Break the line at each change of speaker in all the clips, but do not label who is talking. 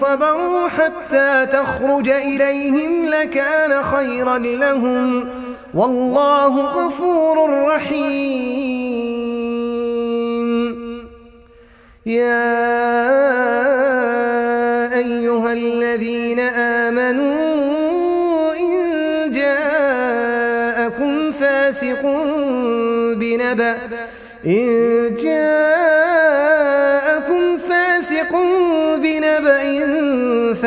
صبروا حتى تخرج إليهم لكان خيرا لهم. والله غفور رحيم. يا أيها الذين آمنوا إن جاءكم فاسق بنبأ. إن جاءكم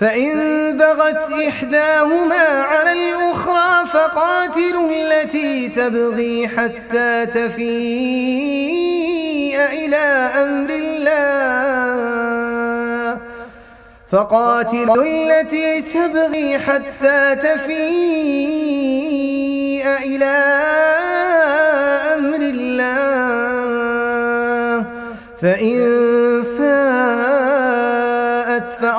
فإن بغت إحداهما على الأخرى فقاتلوا التي تبغي حتى تفيء إلى أمر الله. فقاتلوا التي تبغي حتى تفيء إلى أمر الله. فإن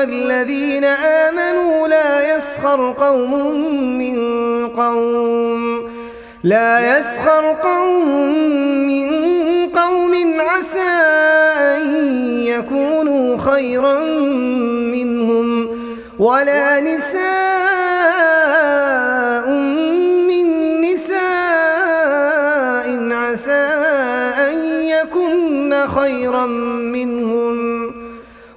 أيها الذين آمنوا لا يسخر قوم من قوم لا يسخر قوم من قوم. عسى أن يكونوا خيرا منهم ولا نساء من نساء. عسى أن يكن خيرا منهم.